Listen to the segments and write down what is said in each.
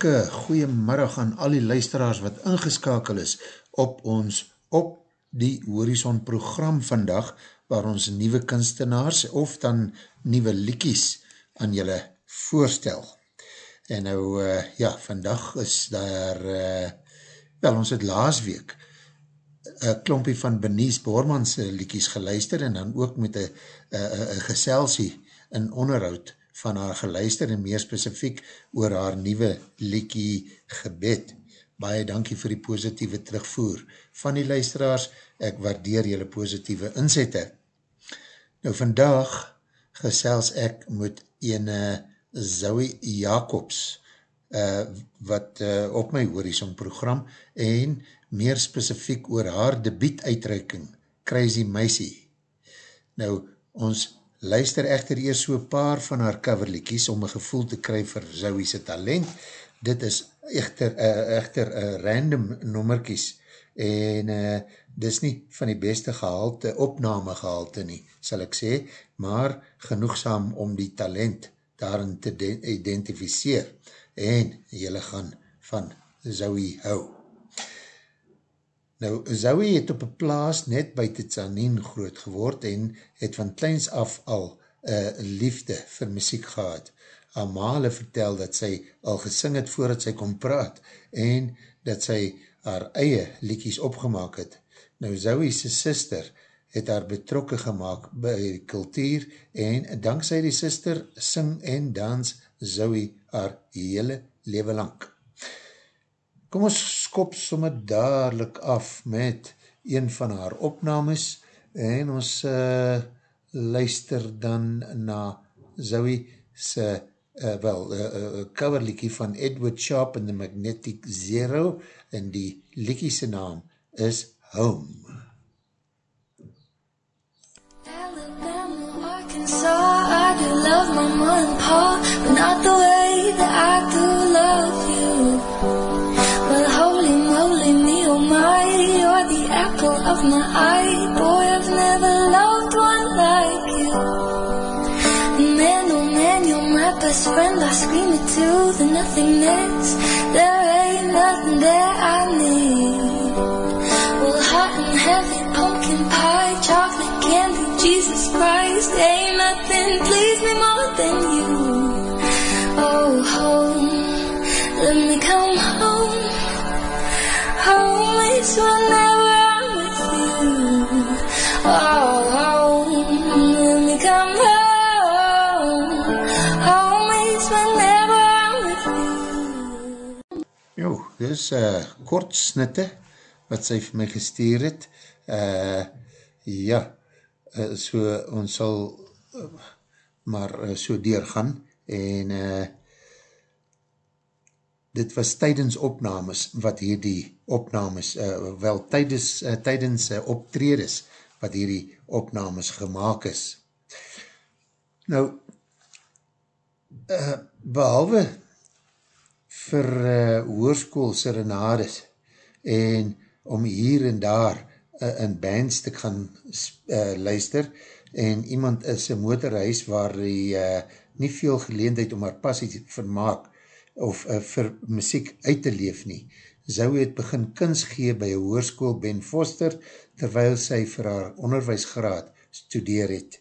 hartelike goeiemiddag aan al die luisteraars wat ingeskakel is op ons op die Horizon program vandag, waar ons nieuwe kunstenaars of dan nieuwe liekies aan julle voorstel. En nou, uh, ja, vandag is daar, uh, wel, ons het laas week een klompie van Benies Bormans liekies geluister en dan ook met een geselsie in onderhoud van haar geluister en meer specifiek oor haar nieuwe liekie gebed. Baie dankie vir die positieve terugvoer van die luisteraars. Ek waardeer jylle positieve inzette. Nou vandag gesels ek met ene Zoe Jacobs uh, wat uh, op my Horizon program en meer specifiek oor haar debiet uitreiking Crazy Maisie. Nou ons luister echter eers so paar van haar coverliekies om een gevoel te kry vir Zoe's talent. Dit is echter, uh, echter uh, random nommerkies en uh, dis nie van die beste gehalte, opname gehalte nie, sal ek sê, maar genoegsaam om die talent daarin te identificeer en jylle gaan van Zoe hou. Nou, Zoe het op een plaas net by Titsanien groot geword en het van kleins af al uh, liefde vir muziek gehad. Amale vertel dat sy al gesing het voordat sy kon praat en dat sy haar eie liekies opgemaak het. Nou, Zoe's sister het haar betrokke gemaakt by die kultuur en dankzij die sister sing en dans Zoe haar hele leven lang. Kom ons skop somme dadelijk af met een van haar opnames en ons uh, luister dan na Zoe se uh, wel, uh, uh, coverliekie van Edward Sharp in the Magnetic Zero en die liekie se naam is Home. Arkansas, I do love my mom and pa, but not the way that I do love you. My, you're the apple of my eye. Boy, I've never loved one like you. Man, oh man, you're my best friend. I scream it to the nothingness. There ain't nothing there I need. Well, hot and heavy, pumpkin pie, chocolate candy, Jesus Christ, ain't nothing please me more than you. Oh, home, let me come home. Home is whenever I'm with you. Oh, let me come home. Home is whenever I'm with you. Jo, dit is uh, kort snitte wat sy vir my gestuur het. Uh, ja, uh, so ons sal uh, maar uh, so deurgaan en uh, dit was tydens opnames wat hierdie opnames, uh, wel tydens, uh, tydens uh, optredes wat hierdie opnames gemaakt is. Nou, uh, behalwe vir uh, hoerskool serenades en om hier en daar uh, in bands te gaan uh, luister en iemand is een motorhuis waar die uh, nie veel geleendheid om haar passie te vermaak of uh, vir muziek uit te leef nie. Zou het begin kins gee by een hoerskool Ben Foster terwyl sy vir haar onderwijsgraad studeer het.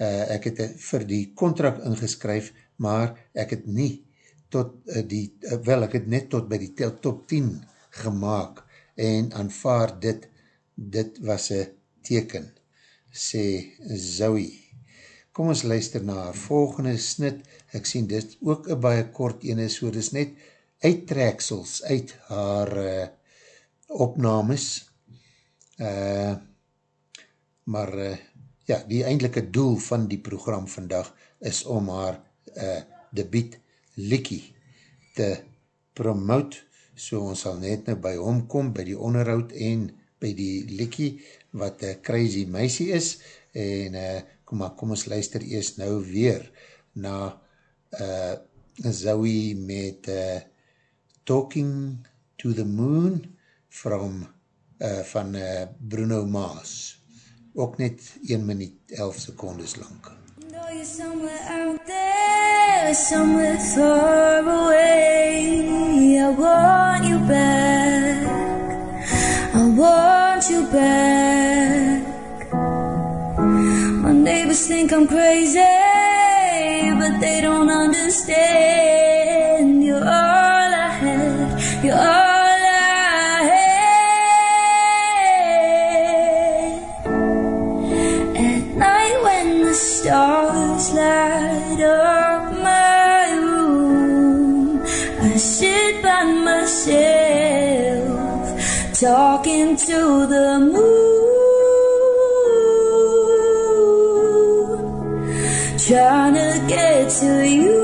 Uh, ek het vir die contract ingeskryf, maar ek het nie tot uh, die, uh, wel ek het net tot by die top 10 gemaakt en aanvaar dit, dit was een teken, sê Zoe. Kom ons luister na haar volgende snit, ek sien dit ook een baie kort ene, so dit is net uittreksels uit haar uh, opnames, uh, maar uh, ja, die eindelike doel van die program vandag is om haar uh, debiet Likkie te promote, so ons sal net nou by hom kom, by die onderhoud en by die likkie wat uh, Crazy Meisie is, en uh, kom maar, kom ons luister eers nou weer na uh, Zoe met uh, Talking to the Moon from, uh, van uh, Bruno Mars. Ook net 1 minuut 11 secondes lang. know you're somewhere out there, somewhere far away. I want you back. I want you back. Neighbors think I'm crazy, but they don't understand. To you.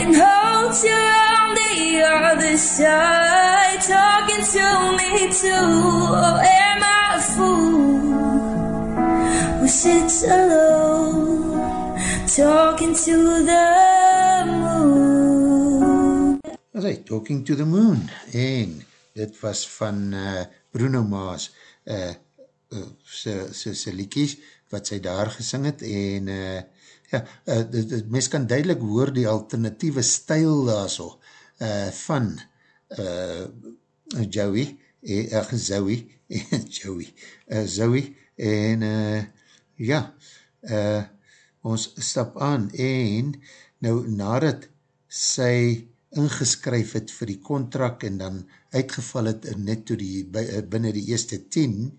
And hold you on the other side, talking to me too. Or am I a fool who sits alone, talking to the was hy, Talking to the Moon, en dit was van uh, Bruno Maas, uh, uh, sy liekies, wat sy daar gesing het, en uh, ja, uh, dit, dit, mens kan duidelik hoor die alternatieve stijl daar so, uh, van uh, Joey, ach, uh, Zoe, Joey, uh, Zoe, en uh, ja, uh, ons stap aan, en nou nadat sy ingeskryf het vir die contract en dan uitgeval het net toe die, eh, binnen die eerste 10,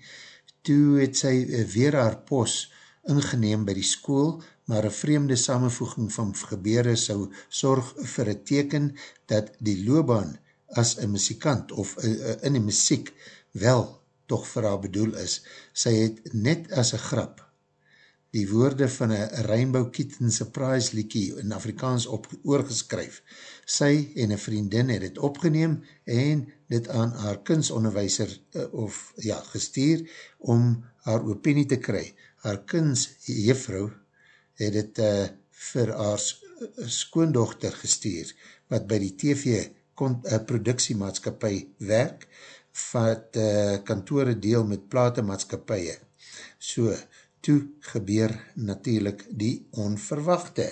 toe het sy eh, weer haar pos ingeneem by die school, maar een vreemde samenvoeging van gebeure sou sorg vir een teken dat die loopbaan as een muzikant of uh, in die muziek wel toch vir haar bedoel is. Sy het net as een grap die woorde van een Rainbow Kitten Surprise liekie in Afrikaans op, oorgeskryf. Sy en een vriendin het het opgeneem en dit aan haar kunstonderwijzer uh, of ja, gestuur om haar opinie te kry. Haar kunstjuffrou het het uh, vir haar skoondochter gestuur wat by die TV uh, productiemaatskapie werk wat uh, kantore deel met platemaatskapie. So, toe gebeur natuurlijk die onverwachte.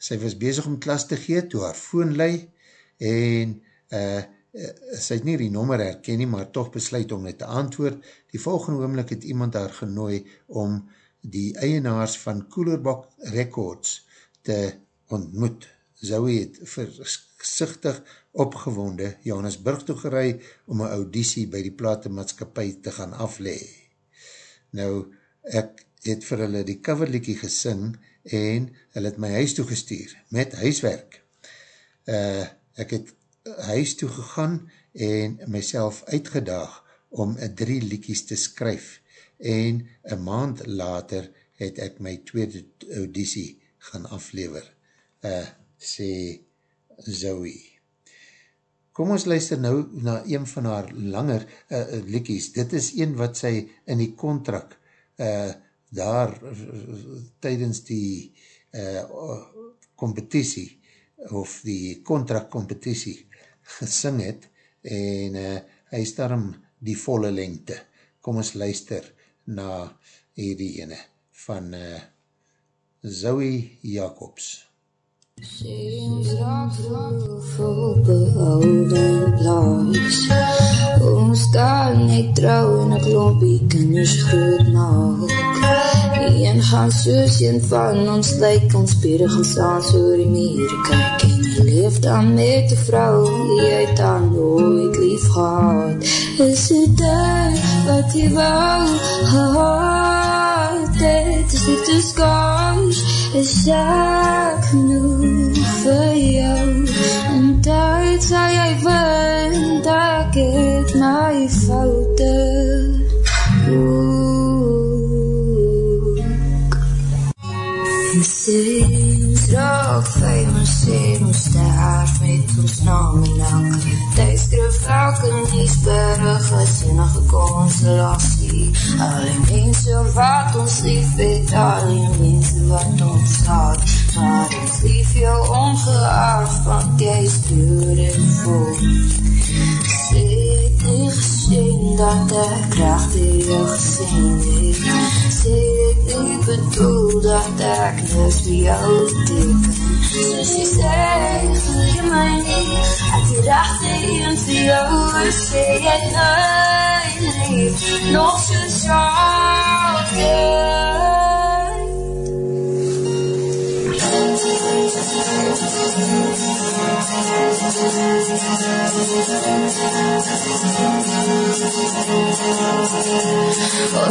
Sy was bezig om klas te gee toe haar foon lei en uh, sy het nie die nommer herken nie, maar toch besluit om net te antwoord. Die volgende oomlik het iemand haar genooi om die eienaars van Coolerbok Records te ontmoet. Zoe het versichtig opgewonde Johannesburg toegerei om een auditie by die platemaatskapie te gaan aflee. Nou, ek het vir hulle die coverlikkie gesing en hulle het my huis toegestuur met huiswerk. Uh, ek het huis toe gegaan en myself uitgedaag om drie liekies te skryf en een maand later het ek my tweede auditie gaan aflever, uh, sê Zoe. Kom ons luister nou na een van haar langer uh, liekies. Dit is een wat sy in die contract uh, daar tydens die competitie uh, of die contract competitie gesing het en uh, hy is daarom die volle lengte. Kom ons luister na hierdie ene van uh, Zoe Jacobs. Seems like full behouden plaats Ons kan net trouw en ek lompie kinders groot maak Die een gaan soos een van ons lyk ons bede gaan staan so die meer kyk En jy leef dan met die vrou die jy dan nooit lief gehad. Is dit dit wat jy wou gehad Dit is nie te skaars? Is ek genoeg vir jou? En tyd sal jy vind ek het my foute En sê ons raak ons sê ons sterf met ons naam en elk Thuiskrif elke nieuwsberig is enige constellatie Al die mense wat ons lief het, al die mense wat ons haat. Maar ek lief jou ongeacht, want jy is beautiful Sê het nie gesien dat ek recht hier jou gesien het Sê het nie bedoel dat ek niks vir jou teken Soos jy sê, voel jy my nie Ek die rechte een vir jou Sê het my lief. Nog soos altyd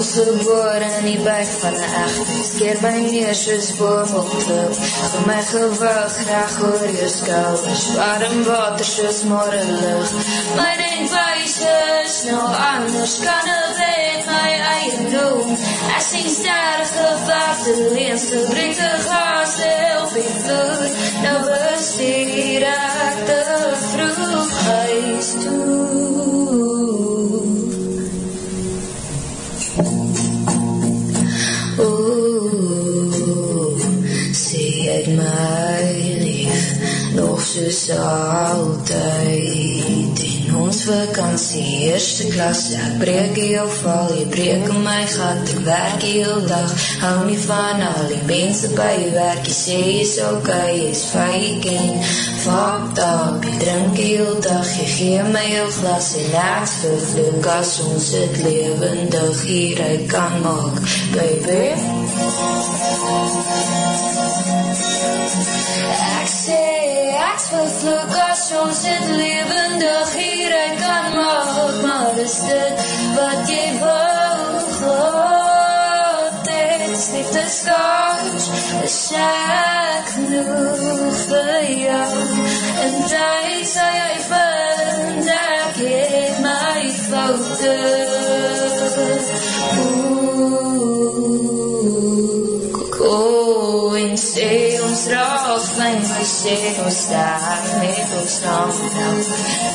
Geboren in die buik van een echt Keer by neer soos boom op klip Voor my gewig graag oor jou skouwers. Warm water soos morgen lucht. My denkwijs is nou anders Kan het weet my eie doen Ek sien sterke vaarde leens Gebrengte gas heel veel vloed Nou besteer ek te vroeg huis toe. Het my lief nog soos altyd. in ons vakantie eerste klas ek breek jou val, jy breek my gat ek werk heel dag, hou nie van al die mense by jy werk jy sê jy is ok, jy is fake en fucked up jy drink heel dag, jy gee my jou glas en ek vervloek as ons het levendig hieruit kan maak baby. Ek tyd sal jy vind, ek het my foute ons raak klein, my sê ons sterk met ons naam nou.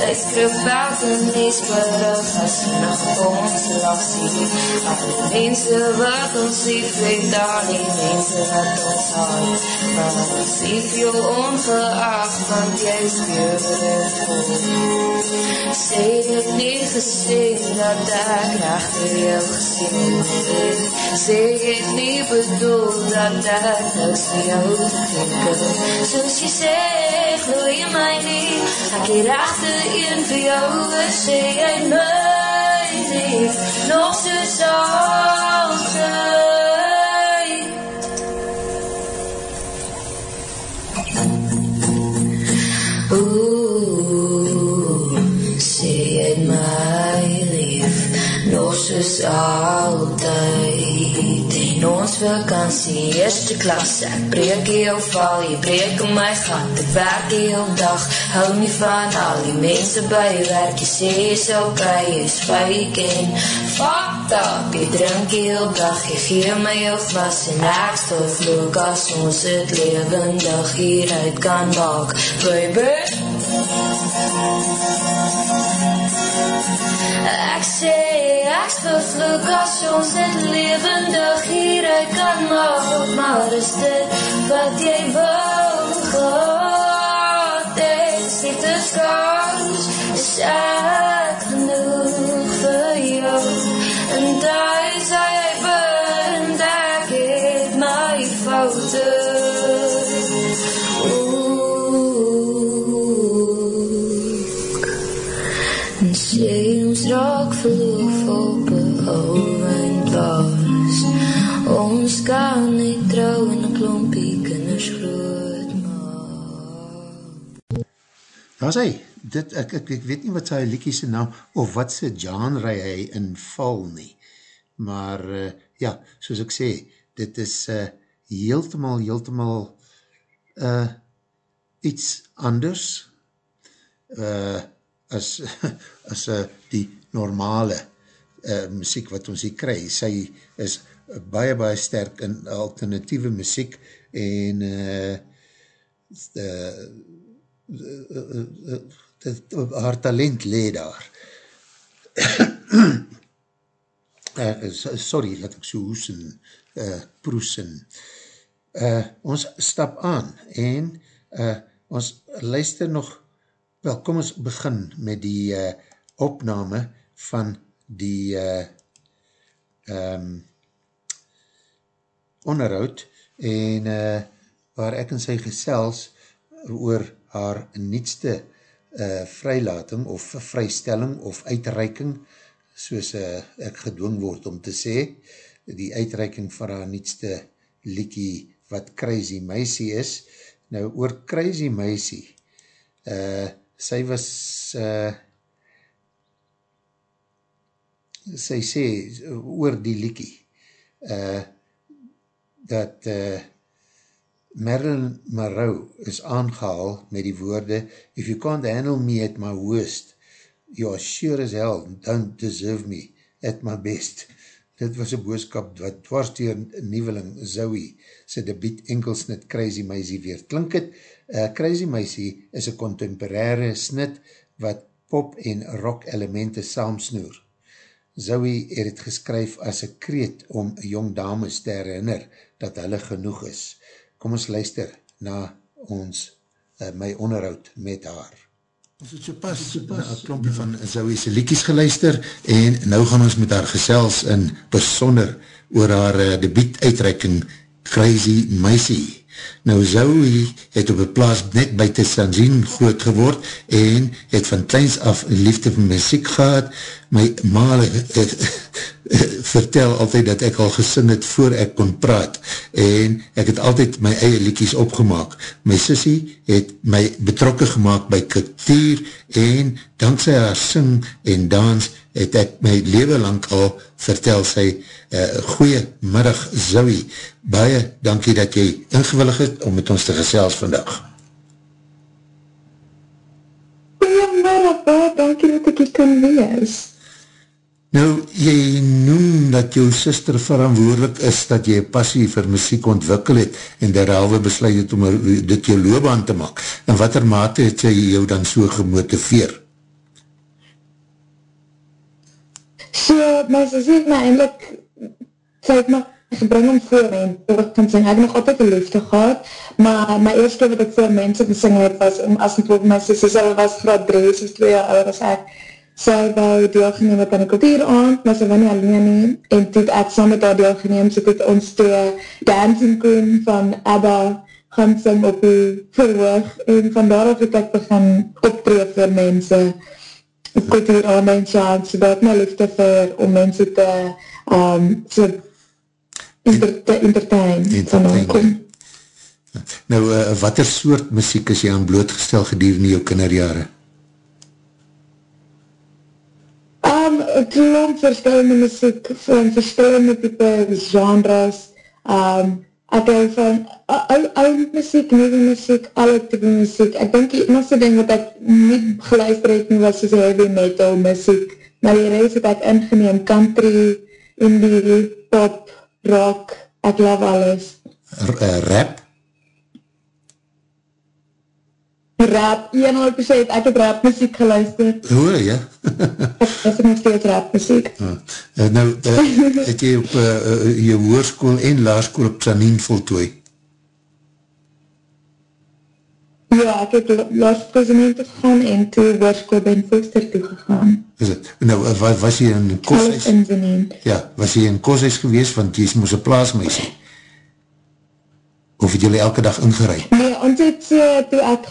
Dit skrif buiten lees berig as nog ons lasie. Al die mense wat ons lief weet, al die mense wat ons haal. Maar ons lief jou ongeacht, want jy is beautiful. Sê dit nie gesê, dat ek achter jou gesien het. Sê dit nie bedoel, dat ek niks vir jou te denken. Soos jy sê, glo jy my nie, ek hier achter een vir jou, sê jy my nie, nog soos altyd. Oeh, sê jy my lief, nog soos altyd. In ons vakantie, eerste klas, ek breek jou val, jy breek om my gat, ek werk heel dag, hou nie van al die mense by jy werk, jy sê jy is ok, jy is fake en fucked up, jy drink heel dag, jy gee my jou glas en ek stil vloek as ons het levendig hieruit kan maak, baby. Ek sê, ek vervloek as ons het levendig hieruit kan maak, maar is dit wat jy wil gehad het, sê te skans, is ek Daar is hy, dit, ek, ek, ek weet nie wat sy liekie sy naam, of wat sy genre hy inval nie, maar uh, ja, soos ek sê, dit is uh, heeltemal, heeltemal uh, iets anders, uh, as, as uh, die normale uh, muziek wat ons hier kry. Sy is baie, baie sterk in alternatieve muziek en uh, haar talent lee daar. uh, sorry, laat ek so hoes en uh, proes en uh, ons stap aan en uh, ons luister nog, wel kom ons begin met die uh, opname van die uh, um, onderhoud en uh, waar ek en sy gesels oor haar nietste uh, vrylating of vrystelling of uitreiking soos uh, ek gedwong word om te sê die uitreiking van haar nietste liekie wat Crazy Meisie is. Nou oor Crazy Meisie uh, sy was uh, sy sê oor die liekie uh, dat uh, Marilyn Monroe is aangehaal met die woorde If you can't handle me at my worst, you are sure as hell don't deserve me at my best. Dit was een boodskap wat dwars door nieuweling Zoe sy debiet enkelsnit Crazy Maisie weer klink het. Uh, Crazy Maisie is een contemporaire snit wat pop en rock elemente saamsnoer. Zoe het het geskryf as een kreet om jong dames te herinner dat hulle genoeg is. Kom ons luister na ons, uh, my onderhoud met haar. Ons het so pas, so pas na een klompje van Zoe's liekies geluister en nou gaan ons met haar gesels in besonder oor haar uh, debiet uitreiking Crazy Maisie. Nou Zoe het op die plaas net buiten Sanzien groot geword en het van kleins af liefde van muziek gehad. My maal vertel altyd dat ek al gesing het voor ek kon praat en ek het altyd my eie liedjes opgemaak. My sissie het my betrokken gemaakt by kultuur en dankzij haar sing en dans het ek my leven lang al vertel sy uh, goeie middag Zoe. Baie dankie dat jy ingewillig het om met ons te gesels vandag. Goeiemiddag, baie dankie dat ek jy kan wees. Nou, jy noem dat jou sister verantwoordelik is dat jy passie vir muziek ontwikkel het en derhalwe besluit het om dit jou loopbaan te maak. In wat er mate het sy jou dan so gemotiveer? So, my sissie het my eindelijk, sy het my gebring om voor my te kan sing. Ek het nog altijd een liefde gehad, maar my eerste wat ek voor mense gesing het was, as ek my sissie, sy was graad 3, soos 2 jaar ouder as ek, sy wou deelgeneem het aan die kultuur aan, maar sy wou nie alleen nie, en toe ek saam met haar deelgeneem, so het ons twee dancing queen van ABBA gaan sing op die verhoog, en van daaraf het ek begin optreed vir mense, kultuur aan my chance, so dat my liefde vir om mense te um, so inter, te entertain, entertain. Nou, uh, wat er soort muziek is jy aan blootgestel gedurende jou kinderjare? Um, klomp verskillende muziek, van verskillende type genres, um, ek hou van ou muziek, nieuwe muziek, alle type muziek. Ek denk die enigste ding wat ek nie geluister het nie was soos heavy metal muziek, maar die reis het ek ingeneem, country, indie, pop, rock, ek love alles. R uh, rap? Rap, 100%, ek het rap muziek geluister. Hoe, ja? ek is nog steeds rap muziek. Uh, nou, uh, het jy op uh, uh, jou hoerskoel en laarskoel op Sanine voltooi? Ja, ek het laarskoel Sanine gegaan en toe hoerskoel ben Foster toegegaan. Is het? Nou, was jy in Koshuis? in Sanine. Ja, was jy in Koshuis gewees, want jy is moes een plaasmeisie. Of het jylle elke dag ingereid? Nee, ons het uh, toe ek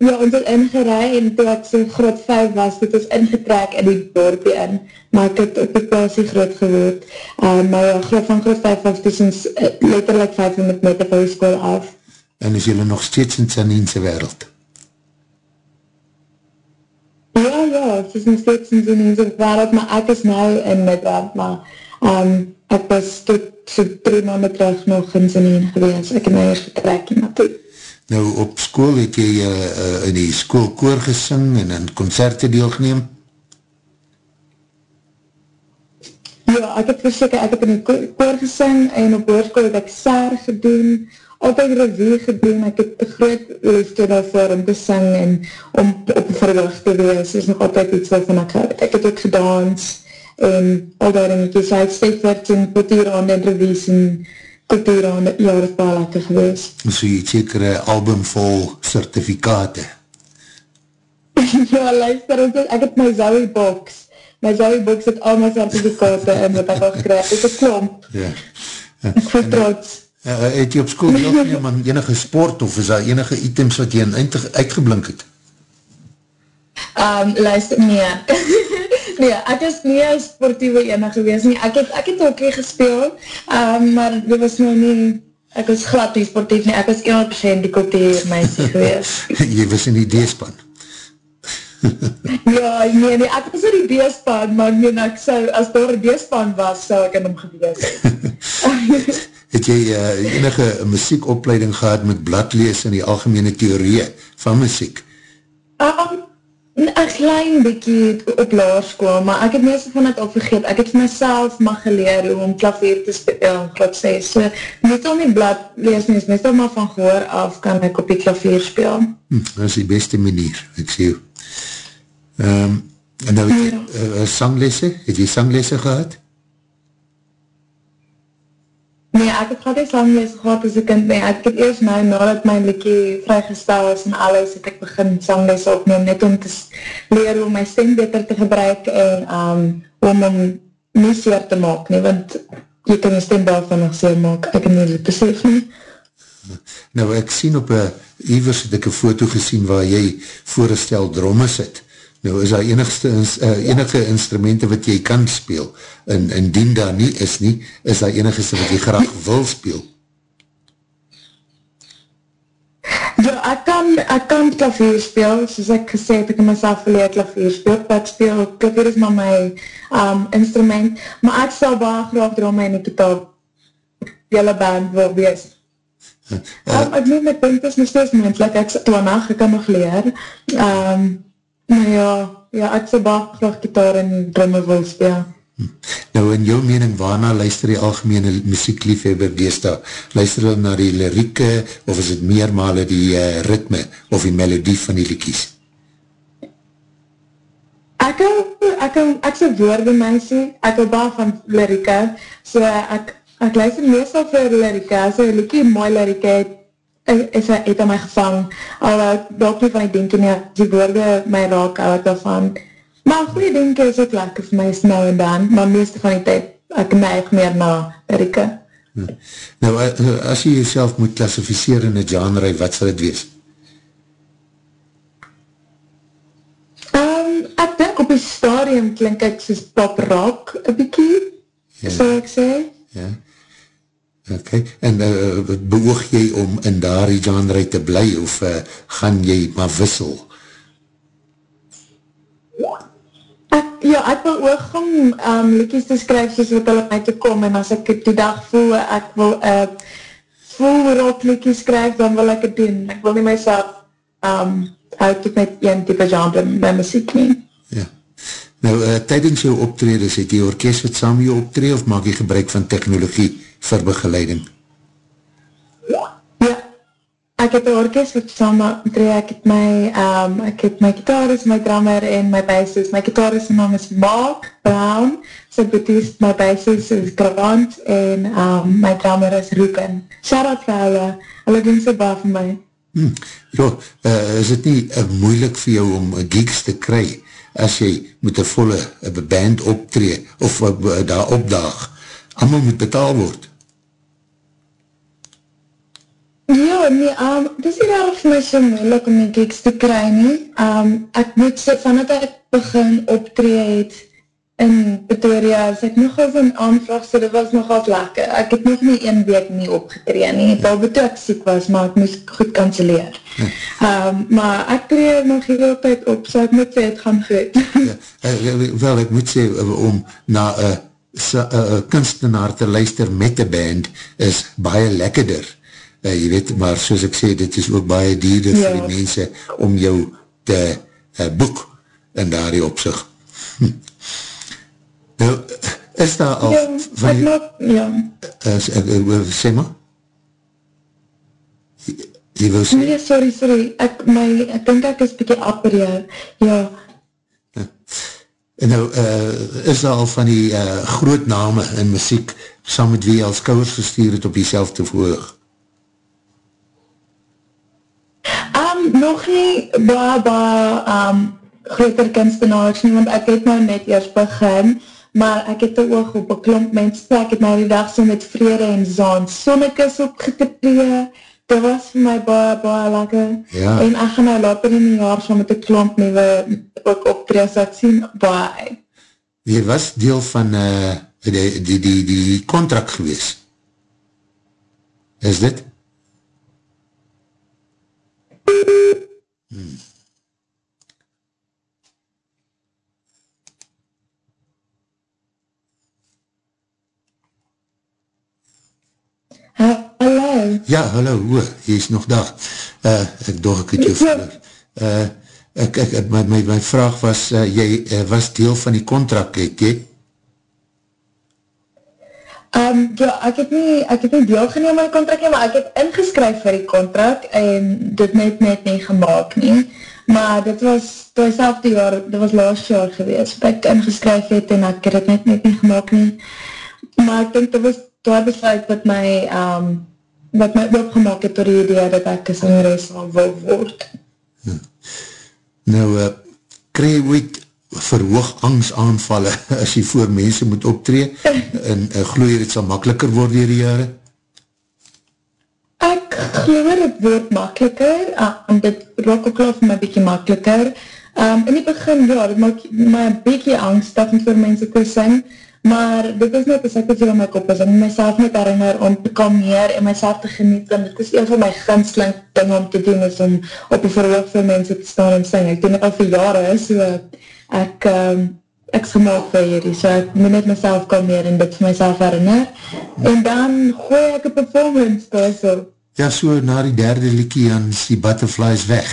Ja, ons het ingerei en toe ek so groot 5 was, het ons ingetrek in die dorpie in, maar ek het op die plaasie groot gewoord. Uh, maar ja, groot van groot 5 was dus ons uh, letterlijk 500 meter van die school af. En is jylle nog steeds in Saniense wereld? Ja, ja, het is nog steeds in Saniense wereld, maar ek is nou in Middag, maar um, ek was tot so drie maanden terug nog in Sanien geweest. Ek het nou eerst getrek en naartoe. Nou op school het jy uh, uh, in die schoolkoor gesing en in concerte deelgeneem? Ja, ek het verseker, ek het in die koor gesing en op hoorskool het ek saar gedoen, altyd revue gedoen, ek het groot liefde daarvoor om te sing en om op verwacht te wees, is nog altyd iets wat van ek het. Ek het ook gedans en al daar ek is uit steekwerk en kultuurhande en revies en ja, dat is baie lekker gewees. So jy het seker een album vol certificate. ja, luister, ek het my Zoe box, my Zoe box het al my certificate in wat ek al gekryg, ek het klomp. Ja. Ek voel trots. Uh, het jy op school deelgeneem aan enige sport of is daar enige items wat jy in uitgeblink het? Um, luister, nee. nee, ek is nie een sportieve ene gewees nie. Ek het, ek het ook nie gespeel, um, maar dit was nou nie, ek was glad nie sportief nie. Ek was 100% die kultuur meisje gewees. jy was in die D-span? ja, nee, nee, ek was in die D-span, maar nee, ek sou, as daar een D-span was, sou ek in hom gewees. het jy uh, enige muziekopleiding gehad met bladlees in die algemene theorie van muziek? Um, een klein bykie op laarskool, maar ek het meestal van het al vergeet. Ek het myself mag geleer om klavier te speel, klap sê. So, meestal nie bladlees nie, meestal maar van gehoor af kan ek op die klavier speel. Hm, dat is die beste manier, ek sê. Um, en nou jy uh, sanglese? Het jy sanglese gehad? Nee, ek het gehad die sangles gehad as een kind, nee, ek het eerst nou, nadat my liekie vrygestel is en alles, het ek begin sangles opneem, net om te leer om my stem beter te gebruik en um, om om nie seer te maak, nie, want jy kan jy stem daarvan nog seer maak, ek het nie dit besef nie. Nou, ek sien op een, evers het ek een foto gesien waar jy voorstel dromme sit, Nou is daar enigste, uh, enige instrumenten wat jy kan speel, en indien daar nie is nie, is daar enige wat jy graag wil speel? Ja, ek kan, ek kan klavier speel, soos ek gesê het, ek kan myself verleer klavier speel, ek speel, klavier is maar my um, instrument, maar ek sal baie graag drum en ek het al jylle band wil wees. Uh, um, ek ek denk, dit is my steeds moendlik, ek, ek kan nog leer, um, Nou ja, ja, ek sê baie graag gitaar en drumme wil speel. Hm. Nou in jou mening, waarna luister die algemene muziekliefhebber deesda? Luister hulle na die lirieke of is het meermale die uh, ritme of die melodie van die liekies? Ek ek ek sê woorde mensie, ek hou baie van lirieke, so ek, ek luister meestal vir lirieke, as een liekie mooi lirieke het, is, het aan my gevang, al dat nie van die denken, ja, die woorde my raak uit daarvan. Maar goeie denken is ook lekker vir my nou en dan, maar meeste van die tijd, ek neig meer na Erike. Hm. Nou, as jy jyself moet klassificeer in die genre, wat sal het wees? Um, ek denk op die stadium klink ek soos pop rock, een bykie, ja. sal ek sê. Ja. Ok, en uh, beoog jy om in daar die genre te bly of uh, gaan jy maar wissel? Ek, ja, ek wil oog om um, liedjes te skryf soos wat hulle my te kom en as ek die dag voel, ek wil uh, voel rock liedjes skryf, dan wil ek het doen. Ek wil nie myself um, uit met een type genre by muziek nie. Ja. Nou, uh, tydens jou optredes, het jy orkest wat saam jou optred of maak jy gebruik van technologie? vir begeleiding? Ja, ek het een orkest wat samen tree, ek het my, um, ek het my gitaris, my drummer en my bassist. My gitaris naam is Mark Brown, so betiest my bassist is Grant en um, my drummer is Ruben. Shout out vir hulle, hulle doen so baar vir my. Hmm. Jo, uh, is het nie uh, moeilik vir jou om uh, geeks te kry as jy met een volle uh, band optree of uh, daar opdaag? Allemaal moet betaal word. Ja, nee, um, het is nie erg vir my so moeilik om die gigs te kry nie. Um, ek moet sê, van het ek begin optree het in Pretoria, is ek nogal van aanvraag, so dit was nogal lekker. Ek het nog nie een week nie opgetree nie, daar beto ek siek was, maar ek moest goed kanseleer. Ja. Um, maar ek tree nog heel tijd op, so ek moet sê, het gaan goed. ja, uh, wel, ek moet sê, om na een uh, uh, kunstenaar te luister met de band, is baie lekkerder uh, jy weet, maar soos ek sê, dit is ook baie dierde ja. vir die mense om jou te uh, boek in daar die opzicht. Hm. Nou, is daar al... Ja, van, ek maak, ja. Uh, uh, uh, sê maar? jy wil sê? Nee, sorry, sorry, ek, my, ek denk ek is bykie apper, ja, ja. Nou, uh, is daar al van die uh, groot name in muziek, saam met wie jy als kouwers gestuur het op jy self te voeg? Um, nog nie baie, baie um, groter kunstenaars nie, want ek het nou net eers begin, maar ek het ook op een klomp mens, ek het nou die dag so met Vrede en Zaan Sonnekes opgetree, dit was vir my baie, baie lekker, ja. en ek gaan nou later in die jaar so met een klomp nieuwe ook optree, so ek sien baie. Jy was deel van uh, die, die, die, die contract gewees. Is dit? Hmm. Hallo. Ja, hallo, hoe, jy is nog daar. Uh, ek doog ek het jou verloor. Uh, ek, ek, my, my, my vraag was, uh, jy uh, was deel van die contract, het jy? Um, ja, ek het nie, ek het nie deelgeneem aan die contract nie, maar ek het ingeskryf vir die contract en dit net net nie gemaakt nie. Maar dit was, dit was selfde jaar, dit was laatst jaar gewees, wat ek ingeskryf het en ek het het net net nie gemaakt nie. Maar ek denk, dit was daar besluit wat my, um, wat my opgemaak het door die idee dat ek as een reis al wil word. Ja. Nou, uh, krij jy ooit verhoog angsaanvallen as jy voor mense moet optree en uh, gloe jy dit sal makkeliker word dier die jare? Ek geloof het word makkeliker, en um, dit raak ook al vir my bykie makkeliker. Um, in die begin, ja, dit maak my bykie angstig om voor mense te sing, maar dit is net as ek het in my kop is, en myself net herinner om te kalmeer en myself te geniet, en dit is een van my ginsling ding om te doen, is om op die verhoog vir mense te staan en sing. Ek doen het al vir jare, so ek, um, ek is gemaakt vir hierdie, so ek moet net myself kalmeer en dit vir myself herinner, en dan gooi ek een performance daar so. Ja, so na die derde liekie, dan is die butterflies weg.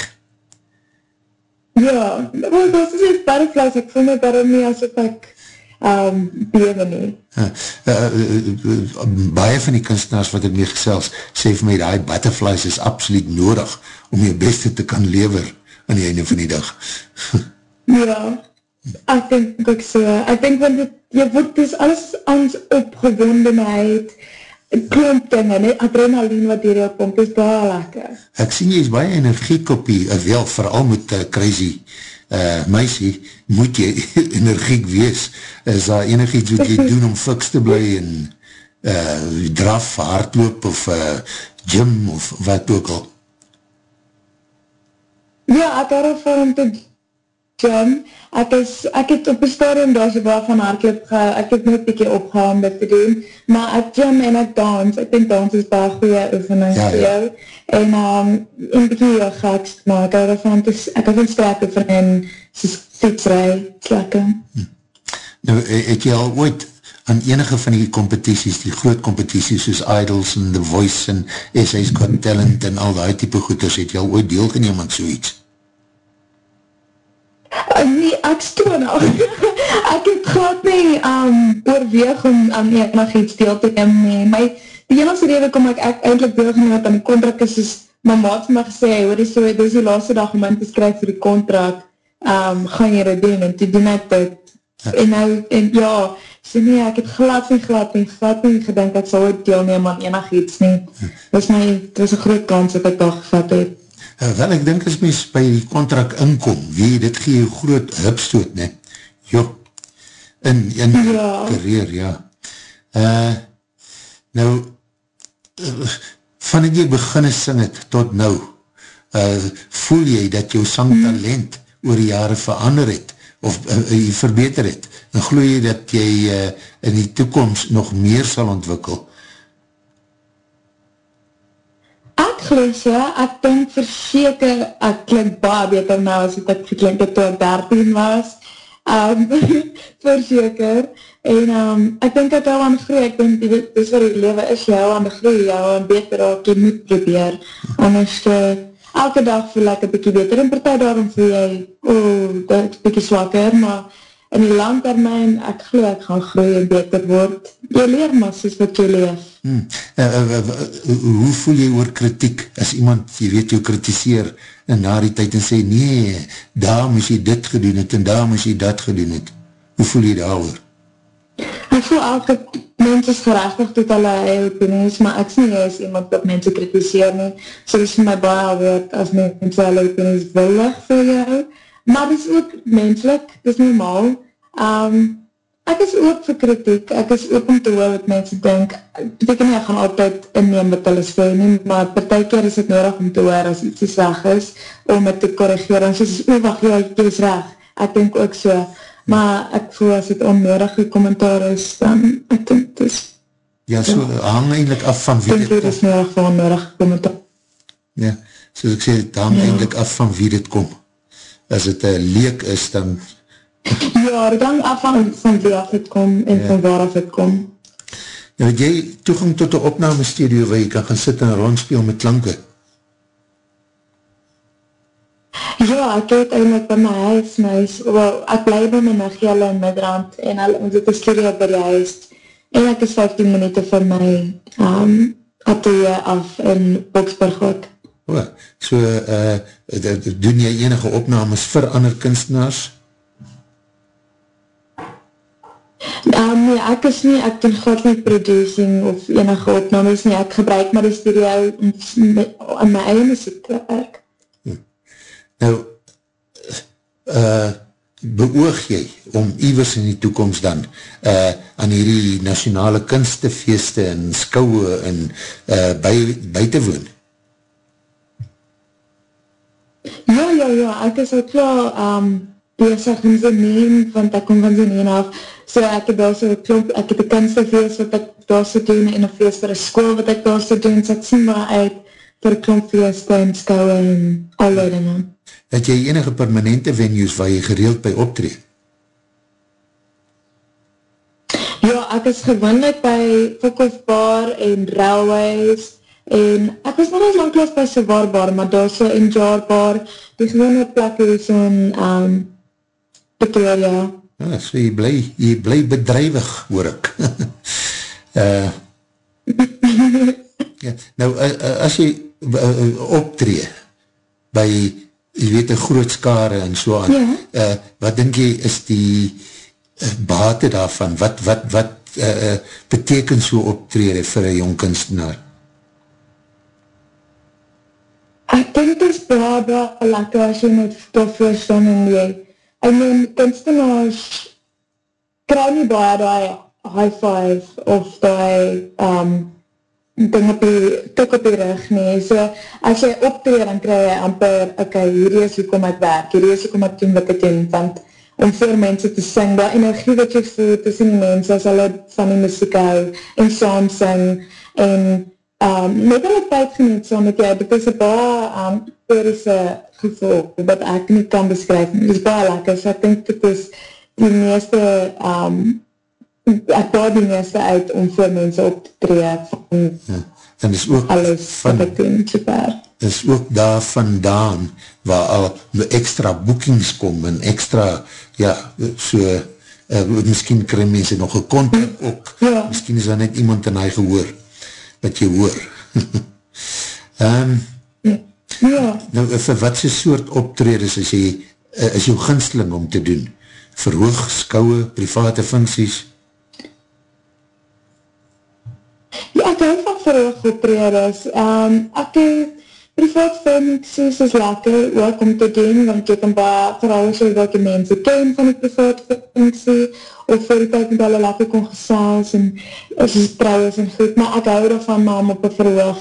Ja, want as is die butterflies, ek voel my daarom nie asof ek um, bewe nie. Uh, uh, uh, uh, baie van die kunstenaars wat ek mee gesels, sê vir my, die butterflies is absoluut nodig om jou beste te kan lever aan die einde van die dag. ja, ek denk ook so. Ek denk, want het, jy word dus alles ons opgewondenheid, klomp dinge, ne? adrenaline wat hier op komt, is baie lekker. Ek sien jy is baie energiek op die, uh, wel, vooral met uh, crazy uh, meisie, moet jy energiek wees, is daar enig iets wat jy doen om fiks te bly en uh, draf, hardloop of uh, gym of wat ook al? Ja, ek had ervan om te gym, ek, is, ek het op die stadium daar so waar van hardloop gehou, ek het net bykie opgehaal om dit te doen, maar ek gym en ek dans, ek denk dans is baie goeie oefening ja, vir jou, ja. En um, een bykie jou geks, maar ek om te, ek had een strek oefening en soos fietsrij, slekke. Hm. Nou, het jy al ooit aan enige van die competities, die groot competities soos Idols en The Voice en SA's Got Talent en al die type goeders, het jy al ooit deelgeneem aan soeits? Uh, nee, ek stoon al. ek het glad nie um, oorweeg om aan enig iets deel te neem nie. My, die enigste rede kom ek, ek eindelijk deelgeneem het aan die contract is, is my maat my gesê, hoor die so, dit is die laatste dag om in te skryf vir die contract, um, gaan jy dit doen, en toe doen ek dit. Ja. En nou, en ja, so nee, ek het glad nie, glad nie, glad nie gedink, ek sal ooit deelneem aan enig iets nie. Ja. Dit was my, dit was een groot kans dat ek daar gevat het. Uh, wel, ek dink as mys by die contract inkom, wie, dit gee jou groot hupstoot, ne? Jo, in, in ja. karrier, ja. Uh, nou, van het jy beginne sing het tot nou, uh, voel jy dat jou sangtalent hmm. oor die jare verander het, of uh, jy verbeter het, en geloof jy dat jy uh, in die toekomst nog meer sal ontwikkel, Ek geloof so, ek denk verseker, ek klink baie beter nou as ek geklink het toe ek 13 was. Um, verseker. En um, ek denk ek hou aan groei, ek denk die, dis wat die leven is, jy hou aan groei, jy hou aan beter ook, jy moet probeer. Anders, uh, elke dag voel ek een bykie beter, en partij daarom voel jy, oh, dat is bykie swakker, maar in die lang termijn, ek geloof ek gaan groei en beter word. Jy leer maar soos wat jy leef. Hmm. Uh, uh, uh, uh, hoe voel jy oor kritiek, as iemand, jy weet, jou kritiseer in na die tyd en sê, nee, daar moes jy dit gedoen het, en daar moes jy dat gedoen het. Hoe voel jy daar oor? Ek voel altyd, mens is gerechtig tot hulle eie opinies, maar ek sien juist iemand dat mense kritiseer nie, so is my baie woord as mense hulle opinies willig vir jou, maar dit is ook menslik, dit is normaal, um, ek is ook vir kritiek, ek is ook om te hoor wat mense denk, beteken nie, ek gaan altyd inneem wat hulle speel nie, maar per keer is het nodig om te hoor as iets is weg is, om het te korrigeer, en soos, o wacht, ja, ek is reg, ek denk ook so, maar ek voel as het onnodige kommentaar is, dan ek dink het is... Ja, so ja. hang eindelijk af van wie dit kom. Dit is nodig van onnodige kommentaar. Ja, soos ek sê, het hang ja. eindelijk af van wie dit kom. As het een leek is, dan... Ja, het hang af van, van wie af het kom en ja. van waar af het kom. Ja, het jy toegang tot die opname studio waar jy kan gaan sit en rondspeel met klanke? Ja, ek het eindelijk by my huis, my huis, well, ek bly by my nagiele in Midrand, en hulle, ons het een studio by die huis, en ek is 15 minuut van my um, atelier af in Boksburg ook. O, so, uh, doen jy enige opnames vir ander kunstenaars? Um, nee, ek is nie, ek doen glad nie producing of enige opnames nie, ek gebruik maar die studio in my eie muziek te werk. Nou, uh, beoog jy om iwers in die toekomst dan uh, aan hierdie nationale kunstefeeste en skouwe en uh, by, by te woon? Ja, ja, ja, ek is al klaar um, bezig in sy neem, want ek kom van sy neem af, so ek het daar so klomp, ek het die kunstefeest wat ek daar so doen, en een feest vir een school wat ek daar so doen, so ek sien maar uit vir klomp feest en skouwe en alle dinge. Het jy enige permanente venues waar jy gereeld by optree? Ja, ek is gewinnig by Fokhoff Bar en Railways en ek was nog eens lang klas by Savar Bar, maar daar so in Jar Bar, die gewinne plek is in um, Pretoria. Ja, so jy bly, jy bly bedrijwig, hoor ek. uh, ja, nou, uh, uh, as jy uh, optree by jy weet, een groot skare en so aan. Ja. Uh, wat denk jy is die uh, bate daarvan? Wat, wat, wat uh, uh, beteken so optrede vir een jong kunstenaar? Ek denk het is baie, baie lekker as jy met stof verstaan en jy. I mean, kunstenaars krijg nie baie die high five of die um, ding op die, tuk op die rug nie, so as jy optreed, dan krijg jy amper, ok, hierdie is hoe kom ek werk, hierdie is hoe kom ek doen wat ek doen, want om vir mense te sing, die energie wat jy voel tussen die mense, as hulle van die muziek hou, en saam sing, en um, net hulle tyd geniet saam met jy, dit is een baie um, oorse gevoel, wat ek nie kan beskryf, dit is baie lekker, so ek denk dit is die meeste um, ek daar die meeste uit om voor mense op te tree van ja, en is ook alles van, wat ek doen, super. is ook daar vandaan waar al extra boekings kom en extra, ja, so uh, miskien krijg mense nog een contact ook, ja. miskien is daar net iemand in hy gehoor, wat jy hoor. um, ja. Nou, vir wat sy soort optreders is jy, uh, is jou ginsteling om te doen? Verhoog, skouwe, private funksies? Ja, ek hou van verhoog optreders. Um, ek privaat soos is lekker ook om te doen, want jy kan baie vooral so dat jy mense ken van die privaat funksie, of vir die tijd met hulle lekker kon gesels, en as jy trouwens en goed, maar ek hou daarvan maar om op een verhoog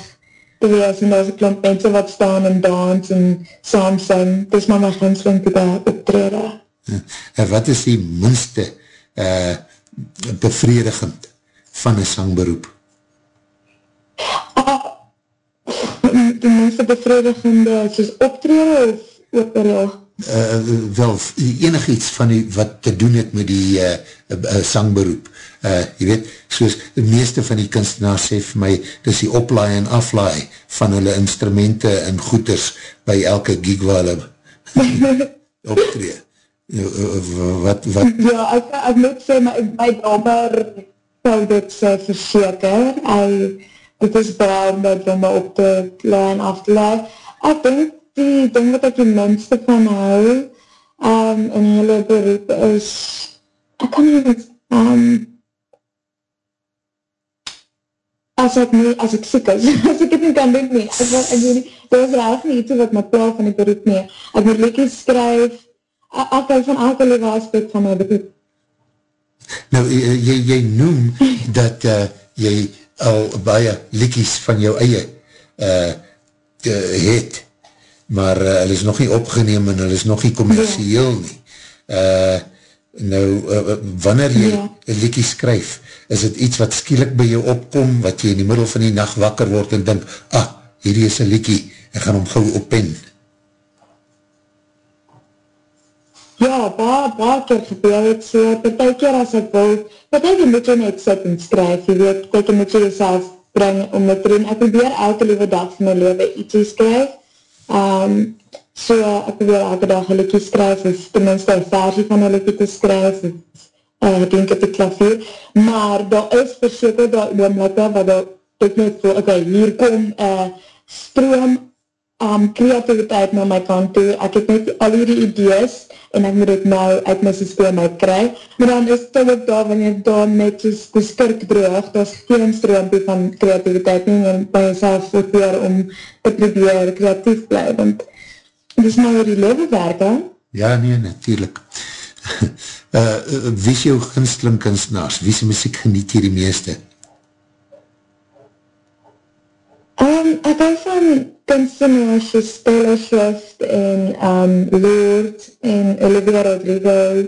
te wees, en daar is een klomp mense wat staan en dans en saam sing, dis maar my ginsling te optrede. Ja, en wat is die minste uh, bevredigend van een sangberoep? Die meeste bevredigende soos optrede of opera? Uh, wel, enig iets van die, wat te doen het met die uh, uh, sangberoep. Uh, jy weet, soos die meeste van die kunstenaars sê vir my, dis die oplaai en aflaai van hulle instrumente en goeders by elke gig waar hulle optrede. wat, wat? Ja, ek, ek moet sê, my, my damer sal dit sê verseker, hy, dit is baie om dat om op te leid en af te leid. Ek denk, die ding wat ek die minste van hou, um, in hele beroep is, ek kan nie, um, as ek nie, as ek siek is, as ek het nie kan doen nie, ek, ek, ek weet nie, dit is raar nie iets wat my plaal van die beroep nie, ek moet lekies skryf, ek hou van elke lewe aspect van my beroep. Nou, jy, jy noem dat uh, jy al baie lekies van jou eie uh, het, maar uh, hulle is nog nie opgeneem en hulle is nog nie commercieel ja. nie. Uh, nou, uh, wanneer jy ja. een liekie skryf, is het iets wat skielik by jou opkom, wat jy in die middel van die nacht wakker word en denk, ah, hierdie is een liekie, ek gaan hom gauw oppen. Ja, baie, baie keer gebeur het so, partij keer as ek wil, partij keer moet jy net sit en skryf, jy weet, partij keer moet jy jyself bring om te doen, ek probeer elke liewe dag van my leven ietsie skryf, um, so ek probeer elke dag een liekie skryf, of tenminste een versie van een liekie te skryf, of uh, ek denk op die klavier, maar daar is verseker dat oomlikke, wat daar ek net voel, ok, hier kom uh, stroom um, kreativiteit na my kant toe, ek het net al die idees, en ek moet het nou uit my systeem uit kry, maar dan is het ook daar, wanneer daar net soos die skirk droog, daar is geen stroompie van kreativiteit nie, en by jyself probeer om te probeer kreatief bly, want dit is nou die leven werk, he? Ja, nee, natuurlijk. uh, wie is jou ginsteling kunstenaars? Wie is die muziek geniet hier die meeste? Um, ek hou van kunstenaars soos Taylor Swift en um, Lord en Olivia Rodrigo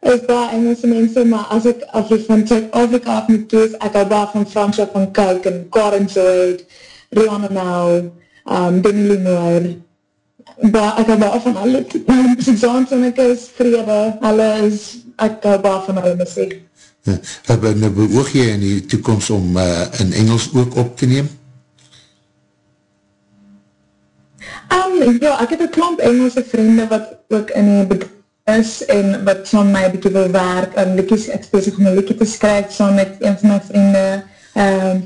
is daar Engelse mense, maar as ek af van Zuid-Afrika af moet toes, ek hou daar van Fransja van Kijk en Karen Zoid, Rihanna Nau, um, Demi Lenoir, Ba, ek hou baie van alle, Suzanne en ek is vrede, alle is, ek hou baie van alle muziek. Ja, nou beoog jy in die toekomst om uh, in Engels ook op te neem? Um, ja, ek het een klomp Engelse vriende wat ook in die bedrijf is en wat saam my bykie wil werk en liekies, ek is bezig om een liekie te skryf saam met een van my vriende. Um,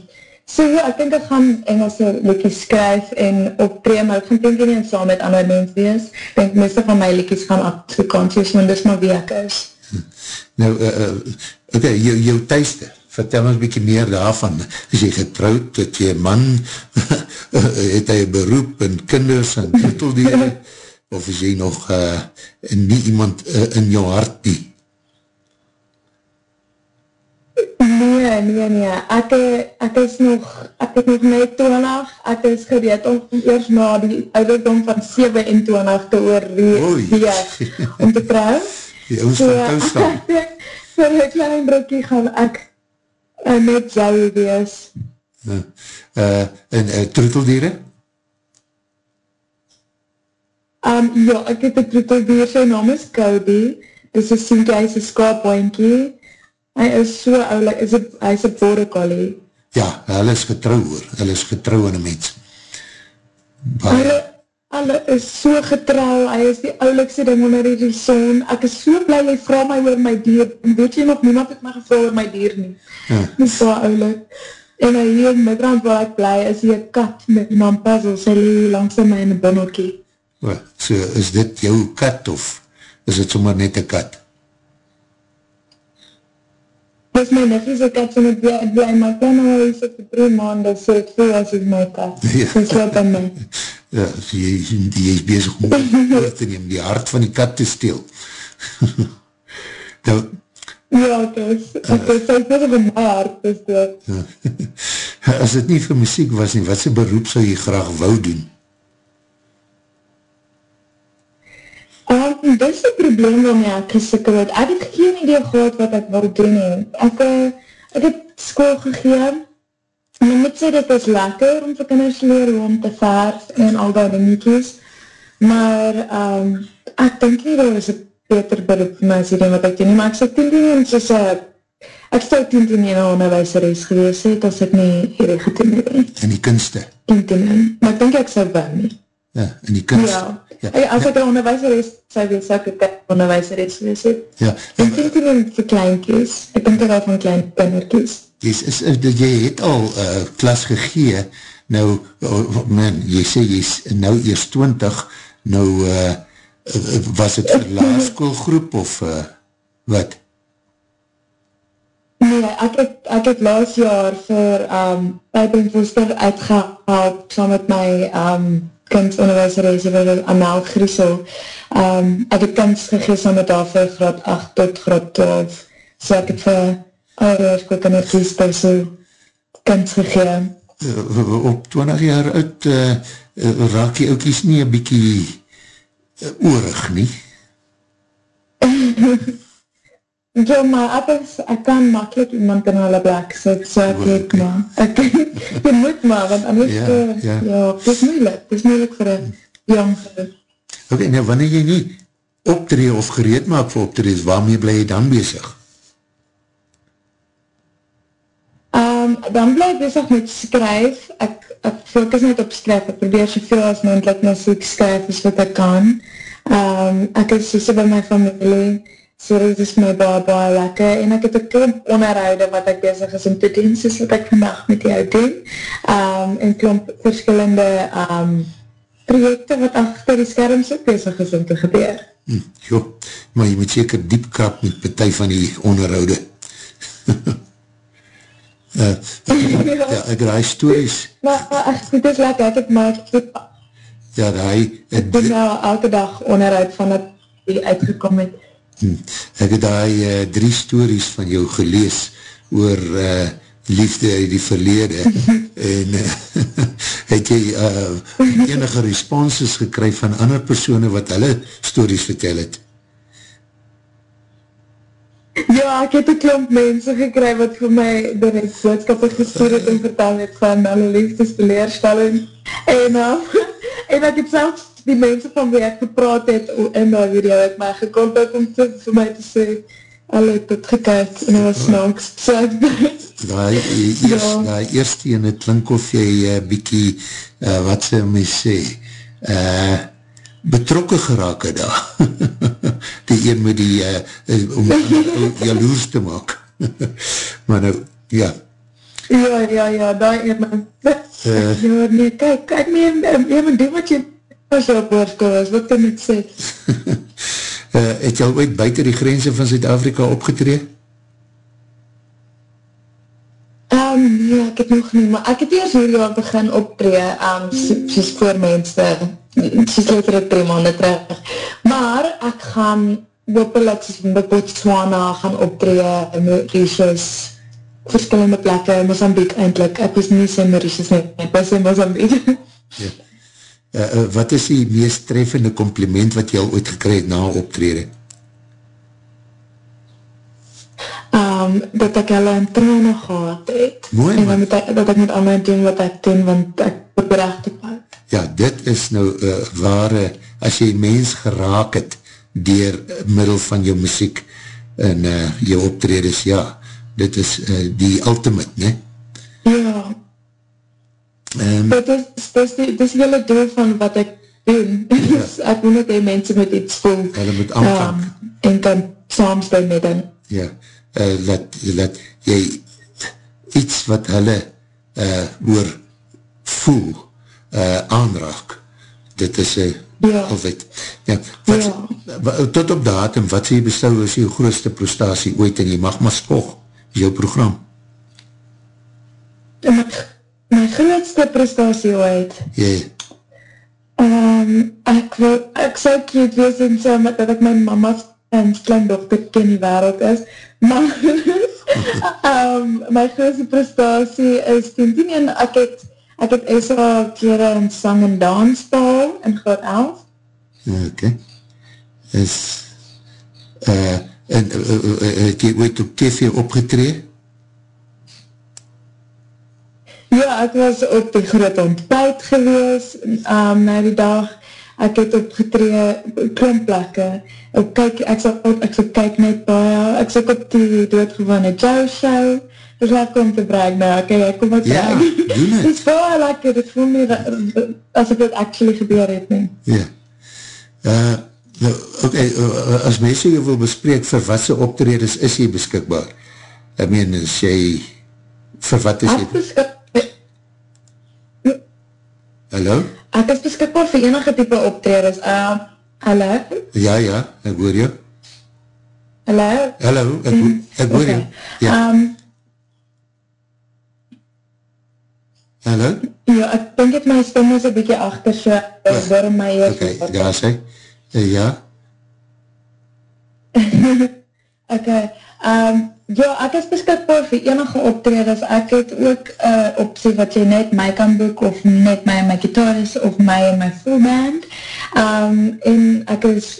so ja, ek denk ek gaan Engelse liekies skryf en optree, maar ek gaan denk nie saam met ander mens wees. Ek denk meeste van my liekies gaan Afrikaans wees, want dis maar wie ek is. Nou, uh, uh, ok, jou, jou thuiste, vertel ons bykie meer daarvan, is jy getrouwd, het jy man, het hy beroep en kinders en troteldeer, of is jy nog uh, nie iemand uh, in jou hart nie? Nee, nee, nee, ek, ek is nog, ek is nog net 20, ek is gereed om eers na die ouderdom van 27 te oorweeg om te trouw. Die ouders so, van toestaan. Vir een klein broekie gaan ek uh, met jou wees. Uh, uh, en uh, troeteldiere? Um, ja, ek het een troeteldier, sy naam is Cody, dis is sienkie, hy is een skaapboinkie, hy is so oulik, is het, hy is een borekolie. Ja, hy is getrouw hoor, hy is getrouw in een mens. Hulle, hulle is so getrouw, hy is die oulikste ding onder die zon, ek is so blij, hy vraag my oor my dier, en weet jy nog, niemand het my gevraag oor my dier nie. Ja. Die is so oulik. En hy hier in Midrand waar ek blij, is hier kat met man puzzle, sy lie langs my in een binnelkie. So, is dit jou kat of is dit sommer net een kat? Dis my nefie sy kat, so ek blij, blij maar kan nou hy sit vir drie maanden, so ek voel as is my kat. Ja. Sy slaap aan my. Ja, so jy, jy is bezig om te neem, die hart van die kat te steel. nou, ja, is, ek is, bezig om my hart steel. Ja. As het nie vir muziek was nie, wat sy beroep sou jy graag wou doen? Um, dit is die probleem waarmee ek gesikkel het. Ek het geen idee gehad wat ek wil doen. Ek, uh, ek het school gegeven. En ek moet sê, dit is lekker om vir kinders leer om te verf en al die dingetjes. Maar um, ek denk nie, dat is een beter beroep vir my as die ding wat ek doen. Maar ek sê, tien doen en soos, uh, ek stel tien doen in een onderwijseres gewees het, as ek nie hierdie gedoen het. En die kunste? Tien doen, maar ek denk ek sal wel nie. Ja, en die kunst, ja. Ja. Hey, as ek een onderwijseres sy wees, ek een onderwijseres wees het. Ja. Ek denk nie vir kleinkies, ek denk dat van klein kinderkies. Jy, is, jy het al uh, klas gegee, nou, oh, man, jy sê jy is nou eerst 20, nou, uh, was het vir laarschoolgroep of uh, wat? Nee, ek het, ek het laas jaar vir um, Pijp en Voester uitgehaald, saam met my um, kindsonderwijseres, vir Amel Griesel. Um, ek het kinds gegees saam met haar vir graad 8 tot graad 12, so ek het vir ouderskool kinderkies by so kinds gegeen. Uh, op 20 jaar uit uh, uh, raak ook iets nie een bykie uh, oorig nie? Ja, maar ek, is, ek kan makkelijk iemand in hulle plek sit, so ek weet maar. Ek, jy moet maar, want anders, ja, uh, ja. ja, het is moeilik, het is moeilik vir een jong vir. Ok, nou wanneer jy nie optree of gereed maak vir optree, waarmee bly jy dan bezig? Dan bly ek bezig met skryf, ek, ek focus net op skryf, ek probeer soveel as moendlik na soek skryf as wat ek kan. Um, ek is soos by my familie, so dit is my baie baie lekker, en ek het een klomp onderhoude wat ek bezig is om te doen, soos wat ek vandag met jou doen, um, en klomp verskillende um, projekte wat achter die skerm so bezig is om te gebeur. Hm, jo, maar jy moet seker diep kap met partij van die onderhoude. uh, ja, ek raai stories. Maar, ek, dit is lekker, ek het maar, ja, raai, ek doen nou elke dag onderhoud van dat die uitgekom het, Hm. Ek het daai uh, drie stories van jou gelees oor uh, liefde uit die verlede en uh, het jy uh, enige responses gekry van ander persoene wat hulle stories vertel het? Ja, ek het een klomp mense gekry wat vir my direct boodskappen gestuur het en vertel het van hulle liefdesbeleerstelling en, uh, en ek het selfs die mense van wie ek gepraat het in die video het my gekontak om te, vir my te sê hulle het het gekyk en het was snaaks so ek daai eers, ja. eerste en het klink of jy uh, bykie uh, wat sy my sê uh, betrokke geraak het daar die een met die uh, om jaloers te maak maar nou, ja ja, ja, ja, daai een man uh, ja, nee, kyk, kyk nee, jy moet doen wat jy As jy op oorskool is, wat kan ek sê? uh, het jy al ooit buiten die grense van Zuid-Afrika opgetree? Um, ja, ek het nog nie, maar ek het eerst hier al begin optree, um, soos voor mense, soos lekker het drie maanden terug. Maar ek gaan, hopelijk, soos in Botswana, gaan optree, in Mauritius, verskillende plekke, Mozambique eindelijk, ek was nie sê Mauritius nie, ek was in Mozambique. Ja. Uh, wat is die meest treffende compliment wat jy al ooit gekry het na optrede? Um, dat ek hulle in trane gehad het. Mooi, en. En dat ek met allemaal doen wat ek doen, want ek berecht op uit. Ja, dit is nou uh, ware, as jy mens geraak het, dier middel van jou muziek en uh, jou optredes, ja, dit is uh, die ultimate, ne? Ja, Um, dit is, dit is, die, dit is die hele doel van wat ek doen. Ja. ek moet net die mense met iets voel. Hulle moet aanvang. Um, en dan saamstel met hen. Ja, uh, dat, dat jy iets wat hulle uh, oor voel uh, aanraak. Dit is uh, ja. altijd. Ja, wat, ja. Tot op datum, wat sê jy bestou is jou grootste prestatie ooit en jy mag maar spog, jou program? Ja, my grootste prestatie ooit. Jee. Um, ek wil, ek sal cute wees en so, met dat ek my mama's en klein dochter ken die wereld is, maar um, my grootste prestatie is 10 10 en ek het, ek het Esa kere in sang en dans behal in graad 11. Ok. Is, uh, en, uh, uh, uh, het jy ooit op TV opgetreed? Ja, ek was op die groot ontbijt gewees, um, na die dag, ek het opgetree, klomplekke, ek kyk, ek sal, ek sal kyk net baie, ek sal op die doodgewone Joe show, dis lekker om te brek, nou, ok, ek kom wat ja, brek. Ja, doen het. Dit is veel lekker, dit voel nie, as ek dit actually gebeur het, nie. Ja, Uh, nou, ok, uh, as mense jy wil bespreek vir wat sy optreders is jy beskikbaar? Ek meen, is jy vir wat is jy? Hallo? Ek is beskikbaar vir enige type optreders. Uh, hallo? Ja, ja, ek hoor jou. Hallo? Hallo, ek, ek hoor okay. jou. Ja. Um, Hallo? Ja, ek denk het my stem is een bykie achter, so ek hoor my hier. Ok, daar is hy. Uh, ja. ok, um, ja, ek is beskikbaar vir enige optreders. Ek het ook uh, optie wat jy net my kan boek, of net my en my gitaris, of my en my full band. Um, en ek is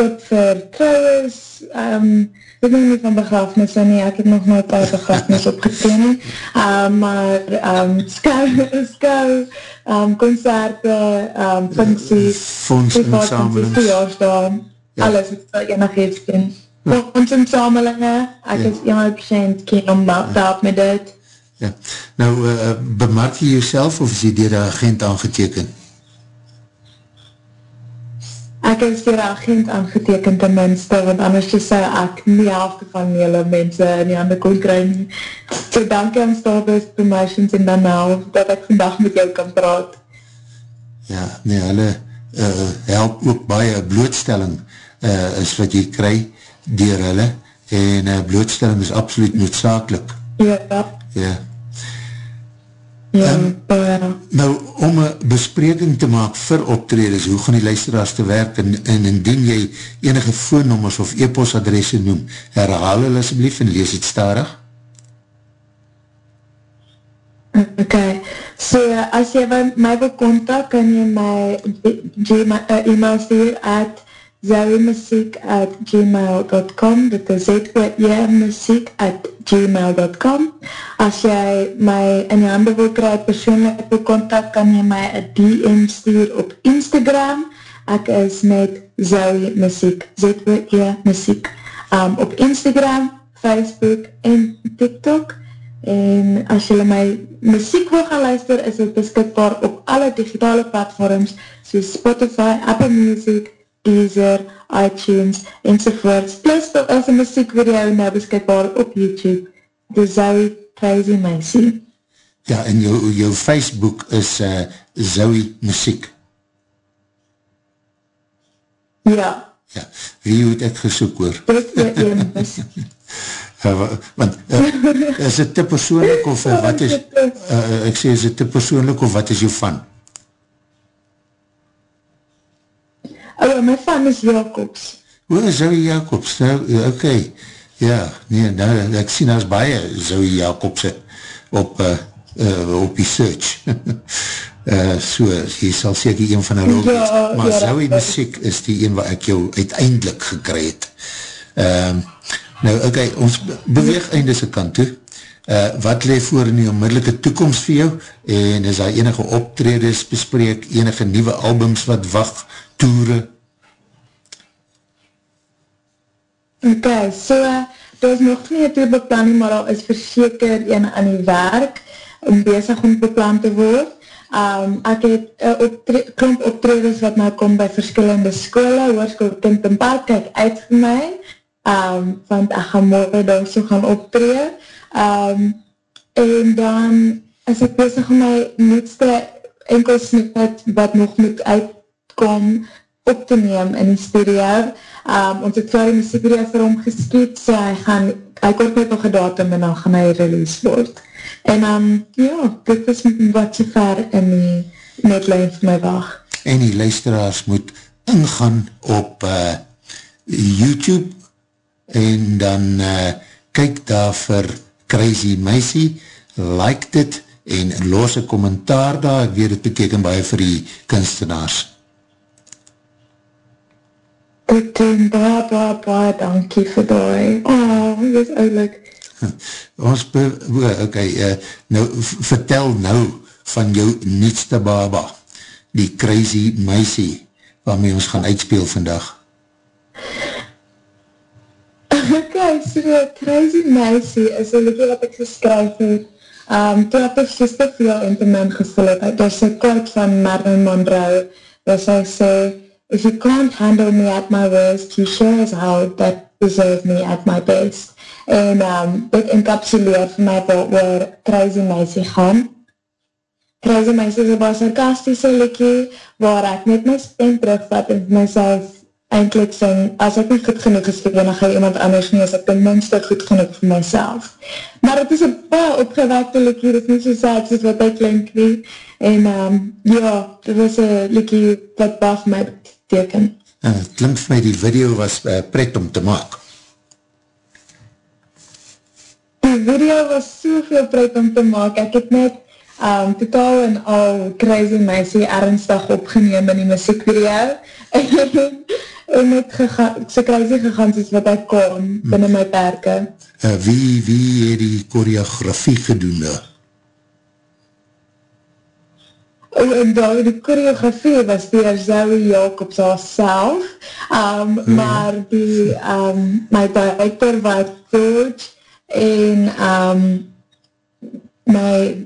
ook vir trouwens, um, ek weet nie van begrafenis nie, ek het nog nooit by begrafenis opgeteen nie, um, maar um, skou, skou, um, concerte, um, funksies, fondsinsamelings, verjaarsdag, ja. alles wat nog heeft doen. Ja. Fondsinsamelinge, ek ja. is enig patiënt, ken om te help met dit. Ja. Nou, uh, bemark jy jouself of is jy dier een agent aangetekend? ek is vir agent aangeteken ten minste, want anders sê ek nie helfte van jylle mense in die handen kon kry nie. So dankie aan Starbus Promotions en dan nou, dat ek vandag met jou kan praat. Ja, nee, hulle uh, help ook baie blootstelling uh, is wat jy kry dier hulle en uh, blootstelling is absoluut noodzakelik. Ja, ja. Ja. Um, nou, om een bespreking te maak vir optreders, hoe gaan die luisteraars te werk en, en indien jy enige voornommers of e-postadresse noem, herhaal hulle asblief en lees het starig. Ok, so as jy my wil kontak, kan jy my e-mail stuur at zoemuziek at gmail.com dit is z-o-e-muziek at gmail.com as jy my in die handen wil kry persoonlijk wil contact, kan jy my een DM stuur op Instagram. Ek is met Zoe Muziek um, op Instagram, Facebook en TikTok. En as jy my muziek wil gaan is het beskikbaar op alle digitale platforms soos Spotify, Apple Music Deezer, iTunes enzovoorts. Plus dat as een muziekvideo nou beskikbaar op YouTube. De Zoe Crazy Maisie. Ja, en jou, jou Facebook is uh, Zoe Muziek. Ja. Ja, wie het ek gesoek hoor? Dit is een mis. Ja, want, uh, is het te persoonlik of uh, wat is, uh, ek sê, is het te persoonlik of wat is jou van? Oh, my fan is Jacobs. O, Zoe Jacobs, nou, ok. Ja, nee, nou, ek sien as baie Zoe Jacobs op, uh, uh, op die search. uh, so, jy sal seker een van hulle ja, ook Maar ja, Zoe muziek is die een wat ek jou uiteindelik gekry het. Um, nou, ok, ons beweeg eindes een kant toe. Uh, wat leef voor in die onmiddellike toekomst vir jou en is daar enige optredes bespreek, enige nieuwe albums wat wacht, toere, Ok, so, daar is nog nie een beplanning, maar al is verseker een aan die werk om bezig om beplan te word. Um, ek het uh, optre klomp optreders wat nou kom by verskillende skole, hoorskool Kind en Park, kyk uit vir my, um, want ek gaan morgen daar so gaan optree. Um, en dan is ek bezig om my moedste enkel snippet wat nog moet uitkom op te neem in die studio. Um, ons het klaar die muziekvideo vir hom geskiet, so hy gaan, hy kort net nog een datum en dan gaan hy release word. En um, ja, dit is wat so ver in die netlijn vir my wacht. En die luisteraars moet ingaan op uh, YouTube en dan uh, kyk daar vir Crazy Maisie, like dit en los een kommentaar daar, ek weet het beteken baie vir die kunstenaars. Ek doen baie, baie, baie dankie vir die. Oh, dit is oulik. Ons, ok, uh, nou, vertel nou van jou nietste baba, die crazy meisie, waarmee ons gaan uitspeel vandag. Ok, so crazy meisie is een liedje wat ek geskryf het. Um, toe heb ek just te veel in te min gevul het. Dat is een kort van Marilyn Monroe, dat sy sê, if you can't handle me at my worst, you sure as hell that deserve me at my best. En um, dit encapsuleer vir my wat oor Crazy Meisie gaan. Crazy Meisie is een baie sarkastische likkie, waar ek net my stem terugvat en myself eindelijk sing, as ek nie goed genoeg is vir enige iemand anders nie, as ek ten minste goed genoeg vir myself. Maar het is een baie opgewekte likkie, dit is nie so sad soos wat ek klink nie. En um, ja, dit was een likkie wat vir my beteken. Uh, het klink vir my die video was uh, pret om te maak. Die video was soveel pret om te maak. Ek het net um, totaal en al Crazy Meisie ernstig opgeneem in die muziekvideo. en het so crazy gegaan soos wat ek kon binnen my perke. Uh, wie, wie het die choreografie daar? en daar die choreografie was door Zoe Jacobs self, um, mm. maar die, um, my director was George, en um, my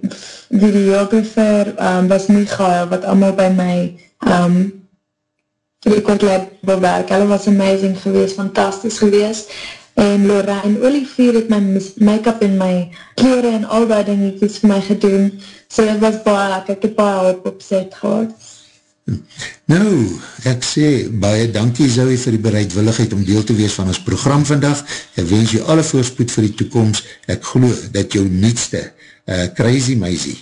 videographer um, was Michael, wat allemaal by my um, record lab bewerk. Hulle was amazing geweest, fantastisch geweest. En Lorraine Olivier het my make-up en my kleren en al die dingetjes vir my gedoen. So het was baie, ek het baie hoop op set gehad. Nou, ek sê baie dankie Zoe vir die bereidwilligheid om deel te wees van ons program vandag. Ek wens jy alle voorspoed vir die toekomst. Ek geloof dat jou nietste uh, crazy meisie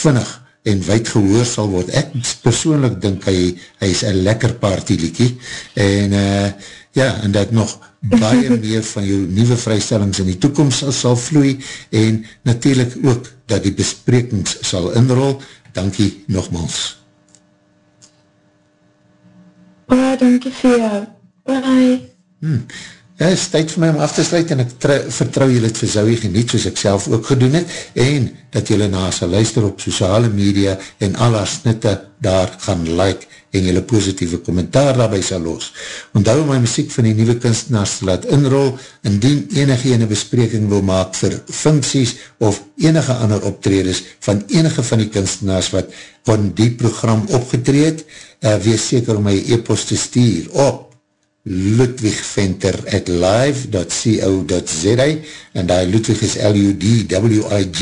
vinnig en wijd gehoor sal word. Ek persoonlik dink hy, hy is een lekker partyliekie en uh, ja, en dat nog baie meer van jou nieuwe vrystellings in die toekomst sal, sal vloei en natuurlijk ook dat die besprekings sal inrol. Dankie nogmaals. Baie dankie vir jou. Bye. Hmm. Ja, is tyd vir my om af te sluit en ek vertrouw jy het vir Zoe geniet soos ek self ook gedoen het en dat jylle na sy luister op sociale media en al haar snitte daar gaan like en jylle positieve kommentaar daarby sal los. Onthou my muziek van die nieuwe kunstenaars te laat inrol indien enige ene bespreking wil maak vir funksies of enige ander optredes van enige van die kunstenaars wat van die program opgetreed, uh, wees seker om my e-post te stuur op ludwigventer at live.co.za en die Ludwig is L-U-D-W-I-G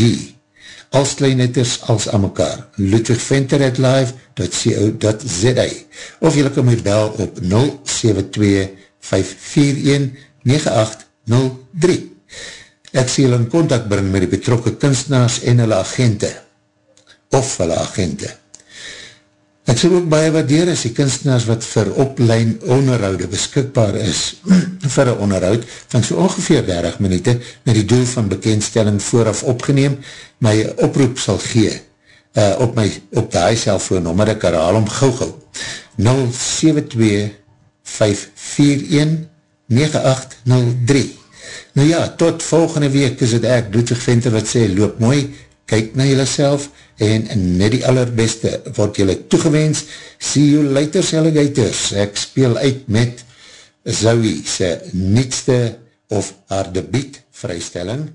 als kleinletters als aan mekaar. Ludwigventer at live.co.za of jylle kan my bel op 072-541-9803 ek sê jylle in contact bring met die betrokke kunstenaars en hulle agente. Of hulle agente Ek sal ook baie waardeer as die kunstenaars wat vir oplein onderhoude beskikbaar is vir een onderhoud van so ongeveer 30 minuut met die doel van bekendstelling vooraf opgeneem, my oproep sal gee uh, op my op die cellfoonnummer, ek herhaal om gauw gauw 072-541-9803 Nou ja, tot volgende week is het ek, Doetig Venter wat sê, loop mooi, kyk na jylle self, en net die allerbeste word jylle toegewens. See you later, alligators. Ek speel uit met Zoe se nietste of haar debiet vrystelling,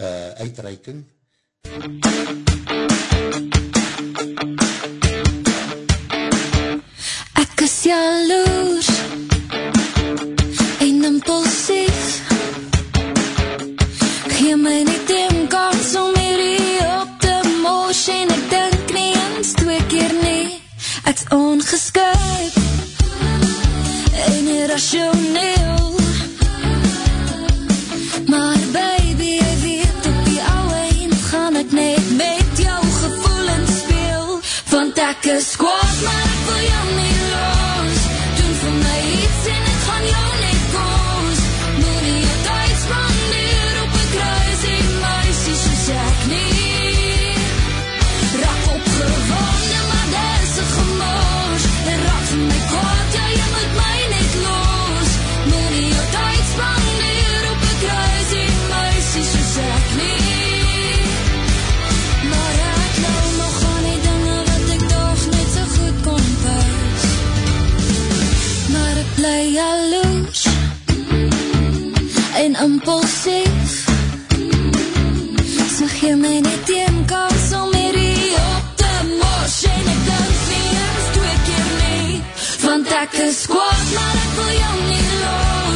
uh, uitreiking. Ek is jaloers en impulsief Gee my nie Ek is ongeskuip en irrationeel Maar baby, jy weet op die ouwe eind gaan ek net met jou gevoelens speel. Want ek is kwaad, maar ek wil jou nie en impulsief So gee my net een kans om hierdie op te mors En ek dink nie eens twee keer nie Want ek like a squad, my little young Lord.